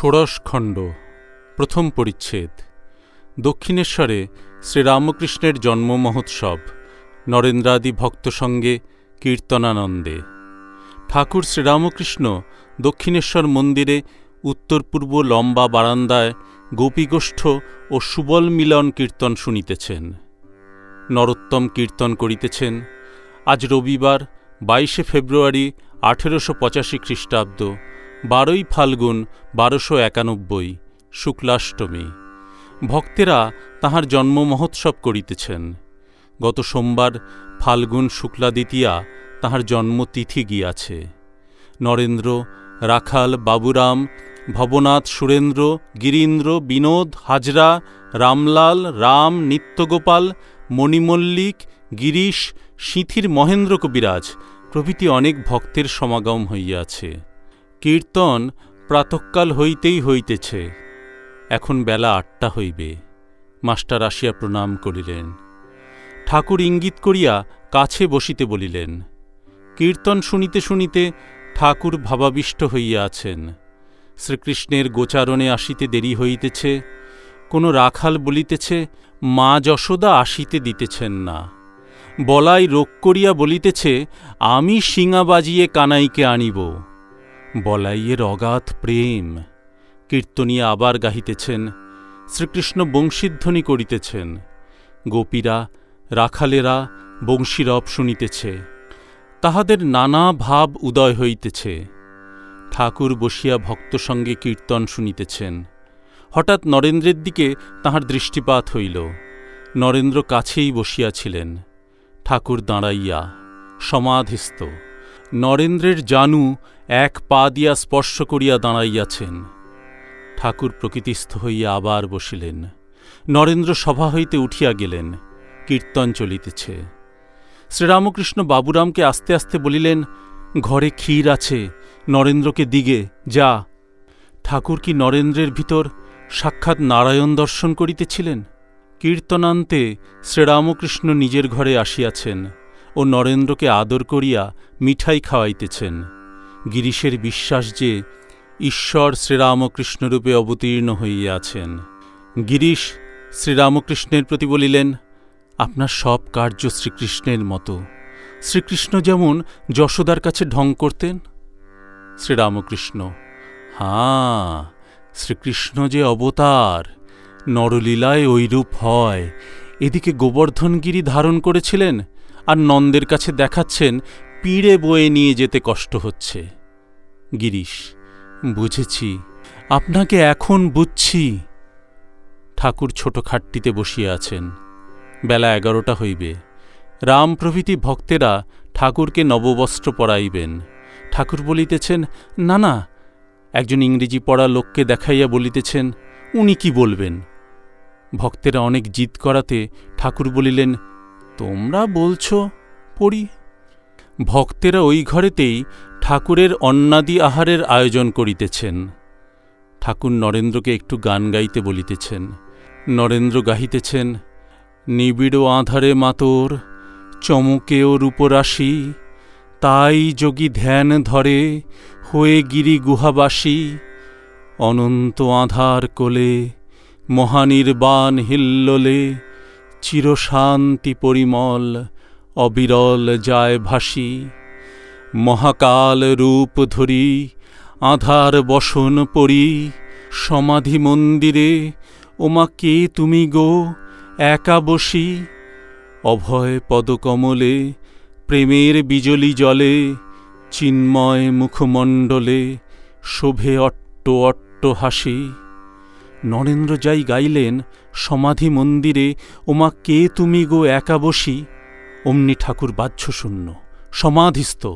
ষোড়শ খণ্ড, প্রথম পরিচ্ছেদ, দক্ষিণেশ্বরে শ্রীরামকৃষ্ণের জন্ম মহোৎসব, নরেন্দ্রাদি ভক্ত সঙ্গে কীর্তনানন্দে। ঠাকুর শ্রীরামকৃষ্ণ দক্ষিণেশ্বর মন্দিরে উত্তর পূর্ব লম্বা বারান্দায় গোপীগোষ্ঠ ও সুবল মিলন কীর্তন শুনিতেছেন। নরোত্তম কীর্তন করিতেছেন। আজ রবিবার, বাইশে ফেব্রুয়ারি আঠেরোশো পঁচাশি খ্রিস্টাব্দ। বারোই ফাল্গুন বারোশো একানব্বই, শুক্লাষ্টমী। ভক্তেরা তাহার জন্ম মহোৎসব করিতেছেন। গত সোমবার ফাল্গুন শুক্লা দ্বিতীয়া তাহার জন্মতিথি গিয়াছে। নরেন্দ্র, রাখাল, বাবুরাম, ভবনাথ, সুরেন্দ্র, গিরীন্দ্র, বিনোদ, হাজরা, রামলাল, রাম, নিত্যগোপাল, মণিমল্লিক, গিরিশ, সিঁথির মহেন্দ্র কবিরাজ প্রভৃতি অনেক ভক্তের সমাগম হইয়াছে। কীর্তন প্রাতকাল হইতেই হইতেছে, এখন বেলা আটটা হইবে। মাস্টার আসিয়া প্রণাম করিলেন। ঠাকুর ইঙ্গিত করিয়া কাছে বসিতে বলিলেন, কীর্তন শুনিতে শুনিতে ঠাকুর ভাবাবিষ্ট হইয়া আছেন। শ্রীকৃষ্ণের গোচারণে আসিতে দেরি হইতেছে, কোনো রাখাল বলিতেছে, মা যশোদা আসিতে দিতেছেন না। বলাই রোগ করিয়া বলিতেছে, আমি শিঙা বাজিয়ে কানাইকে আনিব। বলাইয়ের অগাধ প্রেম। কীর্তনিয়া আবার গাহিতেছেন, শ্রীকৃষ্ণ বংশীধ্বনি করিতেছেন, গোপীরা, রাখালেরা বংশীরব শুনিতেছে, তাহাদের নানা ভাব উদয় হইতেছে। ঠাকুর বসিয়া ভক্ত সঙ্গে কীর্তন শুনিতেছেন। হঠাৎ নরেন্দ্রের দিকে তাহার দৃষ্টিপাত হইল। নরেন্দ্র কাছেই বসিয়াছিলেন। ঠাকুর দাঁড়াইয়া সমাধিস্থ। নরেন্দ্রের জানু এক পা দিয়া স্পর্শ করিয়া দাঁড়াইয়াছেন। ঠাকুর প্রকৃতিস্থ হইয়া আবার বসিলেন। নরেন্দ্র সভা হইতে উঠিয়া গেলেন, কীর্তন চলিতেছে। শ্রীরামকৃষ্ণ বাবুরামকে আস্তে আস্তে বলিলেন, ঘরে ক্ষীর আছে, নরেন্দ্রকে দিগে, যা। ঠাকুর কি নরেন্দ্রের ভিতর সাক্ষাৎ নারায়ণ দর্শন করিতেছিলেন? কীর্তনান্তে শ্রীরামকৃষ্ণ নিজের ঘরে আসিয়াছেন ও নরেন্দ্রকে আদর করিয়া মিঠাই খাওয়াইতেছেন। গিরিশের বিশ্বাস যে ঈশ্বর শ্রীরামকৃষ্ণরূপে অবতীর্ণ হইয়াছেন। গিরিশ শ্রীরামকৃষ্ণের প্রতি বলিলেন, আপনার সব কার্য শ্রীকৃষ্ণের মতো। শ্রীকৃষ্ণ যেমন যশোদার কাছে ঢং করতেন, শ্রীরামকৃষ্ণ, হাঁ, শ্রীকৃষ্ণ যে অবতার, নরলীলায় ঐরূপ হয়। এদিকে গোবর্ধনগিরি ধারণ করেছিলেন আর নন্দের কাছে দেখাচ্ছেন পিড়ে বয়ে নিয়ে যেতে কষ্ট হচ্ছে। গিরিশ, বুঝেছি, আপনাকে এখন বুঝছি। ঠাকুর ছোট খাটটিতে বসিয়া আছেন। বেলা এগারোটা হইবে। রাম প্রভৃতি ভক্তেরা ঠাকুরকে নববস্ত্র পরাইবেন। ঠাকুর বলিতেছেন, না না। একজন ইংরেজি পড়া লোককে দেখাইয়া বলিতেছেন, উনি কি বলবেন? ভক্তেরা অনেক জিদ করাতে ঠাকুর বলিলেন, তোমরা বলছ, পড়ি। ভক্তেরা ওই ঘরেতেই ঠাকুরের অন্নাদি আহারের আয়োজন করিতেছেন। ঠাকুর নরেন্দ্রকে একটু গান গাইতে বলিতেছেন। নরেন্দ্র গাহিতেছেন, নিবিড় আধারে মাতর, চমকেও রূপরাশি, তাই যোগী ধ্যান ধরে হয়ে গিরি গুহাবাসী, অনন্ত আধার কোলে, মহানির্বাণ হিল্লোলে চিরশান্তি পরিমল অবিরল যায় ভাসি, মহাকাল রূপ ধরি, আধার বসন পড়ি, সমাধি মন্দিরে, ওমা কে তুমি গো, একা বসি? অভয় পদকমলে, প্রেমের বিজলি জলে, চিন্ময় মুখমণ্ডলে, শোভে অট্ট অট্ট হাসি। নরেন্দ্র যাই গাইলেন, সমাধি মন্দিরে, ওমা কে তুমি গো, একা বসি? অমনি ঠাকুর বাহ্যশূন্য, সমাধিস্থ।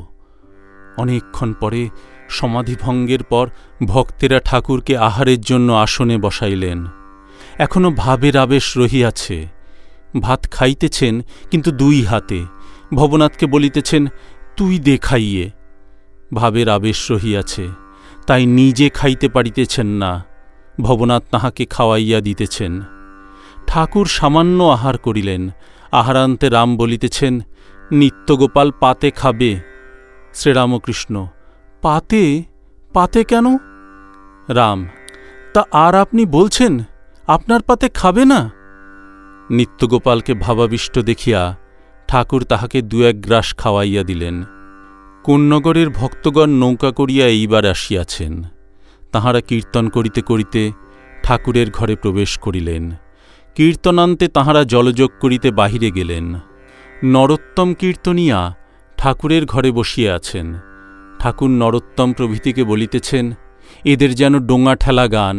অনেকক্ষণ পরে সমাধিভঙ্গের পর ভক্তেরা ঠাকুরকে আহারের জন্য আসনে বসাইলেন। এখনও ভাবের আবেশ রহিয়াছে। ভাত খাইতেছেন, কিন্তু দুই হাতে। ভবনাথকে বলিতেছেন, তুই দে খাইয়ে। ভাবের আবেশ রহিয়াছে, তাই নিজে খাইতে পারিতেছেন না। ভবনাথ তাহাকে খাওয়াইয়া দিতেছেন। ঠাকুর সামান্য আহার করিলেন আহারান্তে রাম বলিতেছেন, নিত্যগোপাল পাতে খাবে? শ্রীরামকৃষ্ণ, পাতে? পাতে কেন? রাম, তা আর আপনি বলছেন, আপনার পাতে খাবে না? নিত্যগোপালকে ভাবাবিষ্ট দেখিয়া ঠাকুর তাহাকে দু এক গ্রাস খাওয়াইয়া দিলেন। কোন্নগরের ভক্তগণ নৌকা করিয়া এইবার আসিয়াছেন। তাহারা কীর্তন করিতে করিতে ঠাকুরের ঘরে প্রবেশ করিলেন। কীর্তনান্তে তাহারা জলযোগ করিতে বাহিরে গেলেন। নরোত্তম কীর্তনিয়া ঠাকুরের ঘরে বসিয়া আছেন। ঠাকুর নরোত্তম প্রভৃতিকে বলিতেছেন, এদের যেন ডোঙা ঠেলা গান,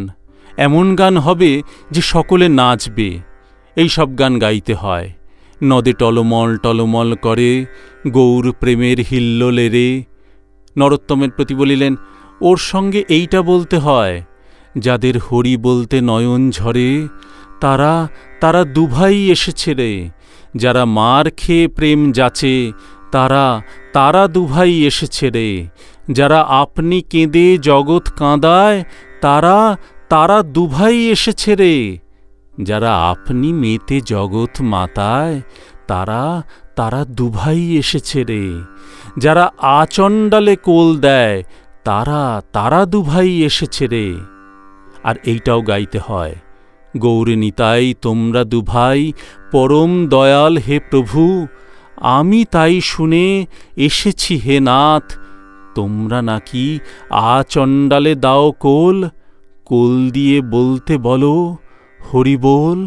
এমন গান হবে যে সকলে নাচবে। এই সব গান গাইতে হয়। নদে টলমল টলমল করে, গৌর প্রেমের হিল্লোলে রে। নরোত্তমের প্রতি বলিলেন, ওর সঙ্গে এইটা বলতে হয়, যাদের হরি বলতে নয়ন ঝরে তারা তারা দুভাই এসেছে রে। যারা মার খেয়ে প্রেম যাচে, তারা তারা দুভাই এসেছে রে। যারা আপনি কেঁদে জগৎ কাঁদায়, তারা তারা দুভাই এসেছে রে। যারা আপনি মেতে জগৎ মাতায়, তারা তারা দুভাই এসেছে রে। যারা আচণ্ডালে কোল দেয়, তারা তারা দুভাই এসেছে রে। আর এইটাও গাইতে হয়। গৌরে তাই তোমরা দুভাই পরম দয়াল হে প্রভু, আমি তাই শুনে এসেছি হে নাথ, তোমরা নাকি আচণ্ডালে দাও কোল কোল দিয়ে বলতে বলো হরি বল